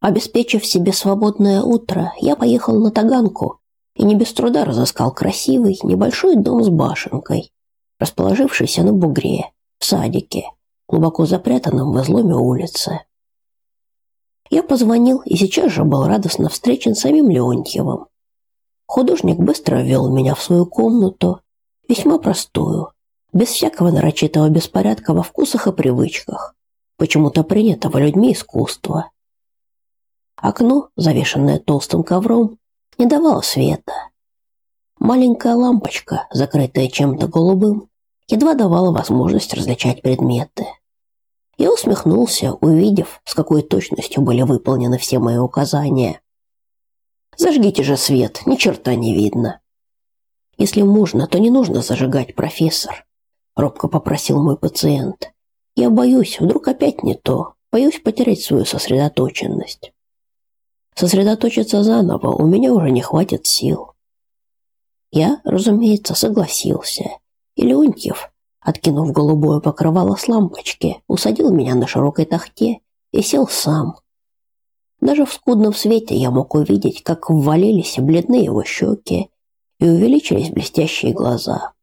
Обеспечив себе свободное утро, я поехал на Таганку и не без труда разыскал красивый небольшой дом с башенкой, расположившийся на бугре, в садике, глубоко запрятанном в изломе улицы. Я позвонил и сейчас же был радостно встречен самим Леонтьевым. Художник быстро ввел меня в свою комнату, весьма простую, без всякого нарочитого беспорядка во вкусах и привычках, почему-то принятого людьми искусства. Окно, завешенное толстым ковром, не давало света. Маленькая лампочка, закрытая чем-то голубым, едва давала возможность различать предметы. Я усмехнулся, увидев, с какой точностью были выполнены все мои указания. Зажгите же свет, ни черта не видно. Если можно, то не нужно зажигать, профессор, робко попросил мой пациент. Я боюсь, вдруг опять не то. Боюсь потерять свою сосредоточенность. Сосредоточиться заново у меня уже не хватит сил. Я, разумеется, согласился. И Леонтьев, откинув голубое покрывало с лампочки, усадил меня на широкой тахте и сел сам. Даже в скудном свете я мог увидеть, как ввалились бледные его щеки и увеличились блестящие глаза.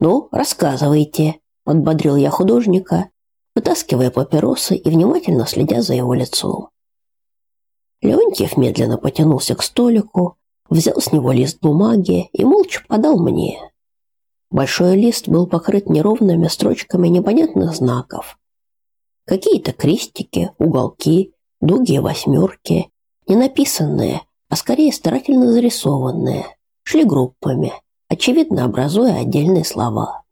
«Ну, рассказывайте», — подбодрил я художника, вытаскивая папиросы и внимательно следя за его лицом. Леонтьев медленно потянулся к столику, взял с него лист бумаги и молча подал мне. Большой лист был покрыт неровными строчками непонятных знаков. Какие-то крестики, уголки, дуги и восьмерки, не написанные, а скорее старательно зарисованные, шли группами, очевидно образуя отдельные слова.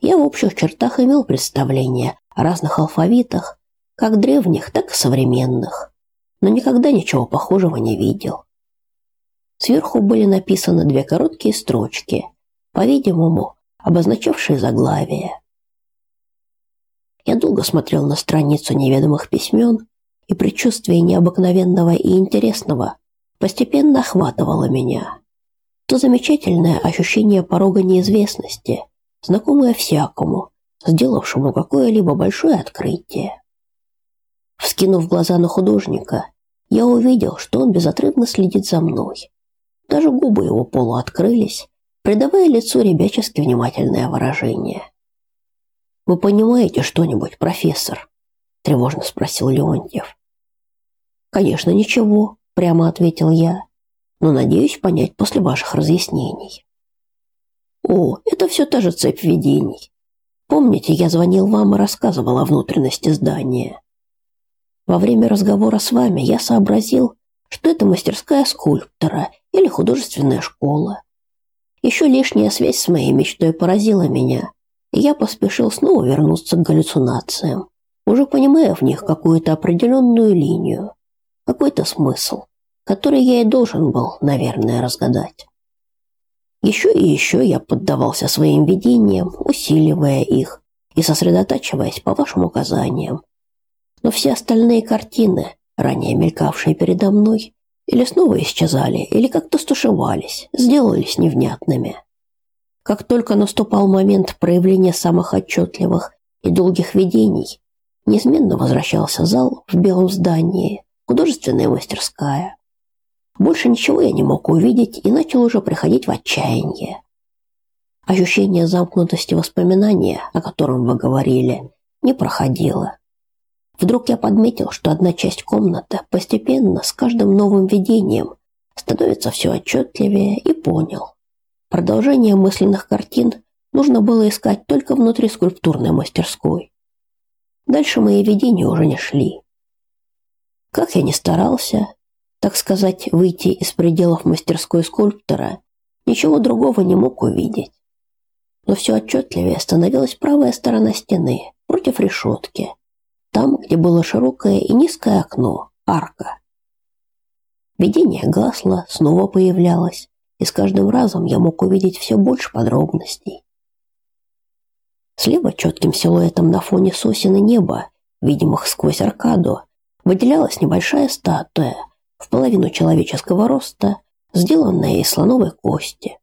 Я в общих чертах имел представление о разных алфавитах, как древних, так и современных но никогда ничего похожего не видел. Сверху были написаны две короткие строчки, по-видимому, обозначавшие заглавие. Я долго смотрел на страницу неведомых письмен, и предчувствие необыкновенного и интересного постепенно охватывало меня. То замечательное ощущение порога неизвестности, знакомое всякому, сделавшему какое-либо большое открытие. Вскинув глаза на художника, я увидел, что он безотрывно следит за мной. Даже губы его полуоткрылись, придавая лицу ребячески внимательное выражение. «Вы понимаете что-нибудь, профессор?» – тревожно спросил Леонтьев. «Конечно, ничего», – прямо ответил я, «но надеюсь понять после ваших разъяснений». «О, это все та же цепь видений. Помните, я звонил вам и рассказывал о внутренности здания?» Во время разговора с вами я сообразил, что это мастерская скульптора или художественная школа. Еще лишняя связь с моей мечтой поразила меня, и я поспешил снова вернуться к галлюцинациям, уже понимая в них какую-то определенную линию, какой-то смысл, который я и должен был, наверное, разгадать. Еще и еще я поддавался своим видениям, усиливая их и сосредотачиваясь по вашим указаниям, но все остальные картины, ранее мелькавшие передо мной, или снова исчезали, или как-то стушевались, сделались невнятными. Как только наступал момент проявления самых отчетливых и долгих видений, неизменно возвращался зал в белом здании, художественная мастерская. Больше ничего я не мог увидеть и начал уже приходить в отчаяние. Ощущение замкнутости воспоминания, о котором вы говорили, не проходило. Вдруг я подметил, что одна часть комнаты постепенно с каждым новым видением становится все отчетливее и понял. Продолжение мысленных картин нужно было искать только внутри скульптурной мастерской. Дальше мои видения уже не шли. Как я ни старался, так сказать, выйти из пределов мастерской скульптора, ничего другого не мог увидеть. Но все отчетливее становилась правая сторона стены против решетки – там, где было широкое и низкое окно, арка. Видение гасло, снова появлялось, и с каждым разом я мог увидеть все больше подробностей. Слева четким силуэтом на фоне сосен и неба, видимых сквозь аркаду, выделялась небольшая статуя в половину человеческого роста, сделанная из слоновой кости.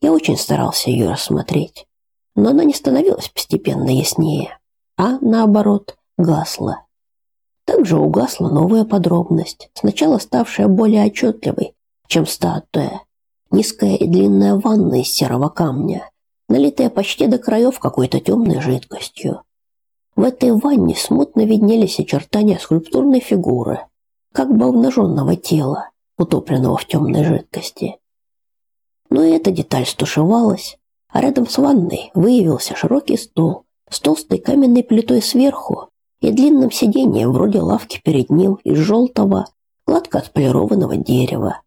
Я очень старался ее рассмотреть, но она не становилась постепенно яснее, а, наоборот, гасла. Также угасла новая подробность, сначала ставшая более отчетливой, чем статуя. Низкая и длинная ванна из серого камня, налитая почти до краев какой-то темной жидкостью. В этой ванне смутно виднелись очертания скульптурной фигуры, как бы обнаженного тела, утопленного в темной жидкости. Но и эта деталь стушевалась, а рядом с ванной выявился широкий стол с толстой каменной плитой сверху и длинным сиденьем вроде лавки перед ним из желтого, гладко отполированного дерева.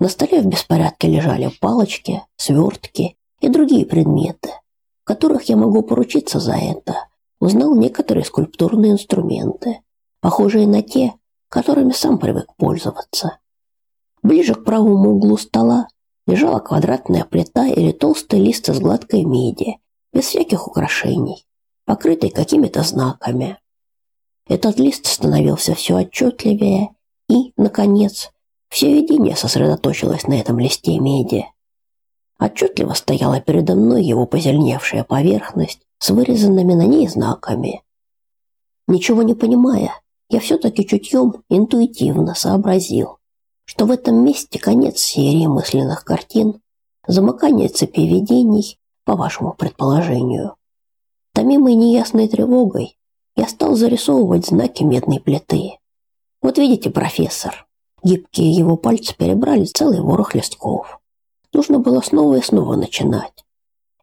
На столе в беспорядке лежали палочки, свертки и другие предметы, которых я могу поручиться за это. Узнал некоторые скульптурные инструменты, похожие на те, которыми сам привык пользоваться. Ближе к правому углу стола лежала квадратная плита или толстый лист из гладкой меди, без всяких украшений, покрытый какими-то знаками. Этот лист становился все отчетливее, и, наконец, все видение сосредоточилось на этом листе меди. Отчетливо стояла передо мной его позеленевшая поверхность с вырезанными на ней знаками. Ничего не понимая, я все-таки чутьем интуитивно сообразил, что в этом месте конец серии мысленных картин, замыкание цепи видений, по вашему предположению. Томимой неясной тревогой, я стал зарисовывать знаки медной плиты. Вот видите, профессор, гибкие его пальцы перебрали целый ворох листков. Нужно было снова и снова начинать.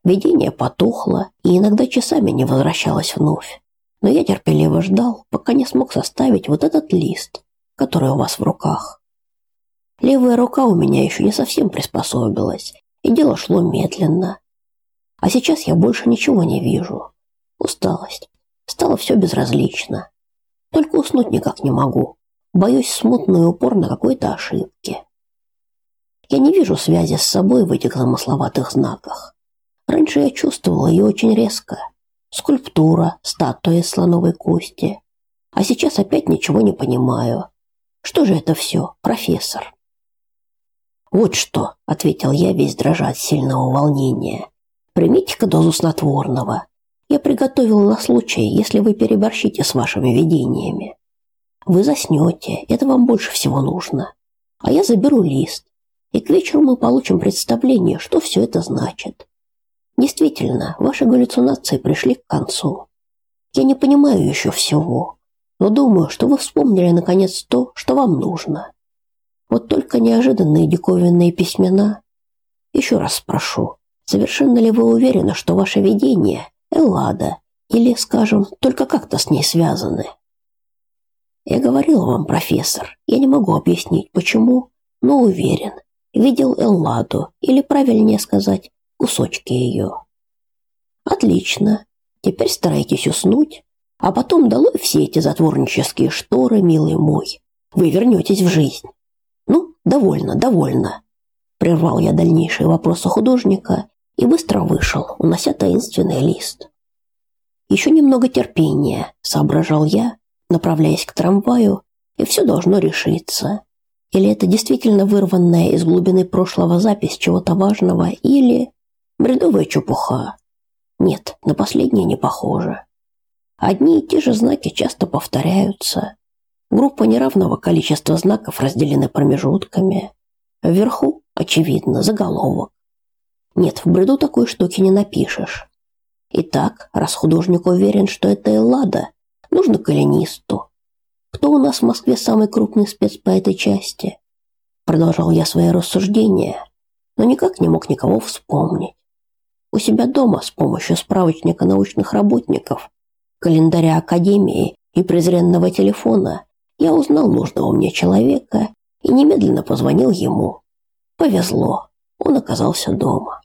Видение потухло и иногда часами не возвращалось вновь. Но я терпеливо ждал, пока не смог составить вот этот лист, который у вас в руках. Левая рука у меня еще не совсем приспособилась, и дело шло медленно. А сейчас я больше ничего не вижу. Усталость. Стало все безразлично. Только уснуть никак не могу. Боюсь смутно и упорно какой-то ошибки. Я не вижу связи с собой в этих замысловатых знаках. Раньше я чувствовала ее очень резко. Скульптура, статуя слоновой кости. А сейчас опять ничего не понимаю. Что же это все, профессор? Вот что, ответил я, весь дрожа от сильного волнения. Примите-ка дозу снотворного. Я приготовил на случай, если вы переборщите с вашими видениями. Вы заснете, это вам больше всего нужно. А я заберу лист, и к вечеру мы получим представление, что все это значит. Действительно, ваши галлюцинации пришли к концу. Я не понимаю еще всего, но думаю, что вы вспомнили наконец то, что вам нужно. Вот только неожиданные диковинные письмена. Еще раз спрошу, совершенно ли вы уверены, что ваше видение Эллада или, скажем, только как-то с ней связаны? Я говорил вам, профессор, я не могу объяснить почему, но уверен. Видел Элладу, или правильнее сказать, кусочки ее. Отлично. Теперь старайтесь уснуть, а потом долой все эти затворнические шторы, милый мой. Вы вернетесь в жизнь. Ну, довольно, довольно. Прервал я дальнейшие вопросы художника и быстро вышел, унося таинственный лист. Еще немного терпения, соображал я, направляясь к трамваю, и все должно решиться. Или это действительно вырванная из глубины прошлого запись чего-то важного, или бредовая чепуха. Нет, на последнее не похоже. Одни и те же знаки часто повторяются. Группа неравного количества знаков разделены промежутками. Вверху, очевидно, заголовок. Нет, в бреду такой штуки не напишешь. Итак, раз художник уверен, что это Эллада, нужно колонисту. Кто у нас в Москве самый крупный спец по этой части? Продолжал я свои рассуждения, но никак не мог никого вспомнить. У себя дома с помощью справочника научных работников, календаря академии и презренного телефона я узнал нужного мне человека и немедленно позвонил ему. Повезло, он оказался дома.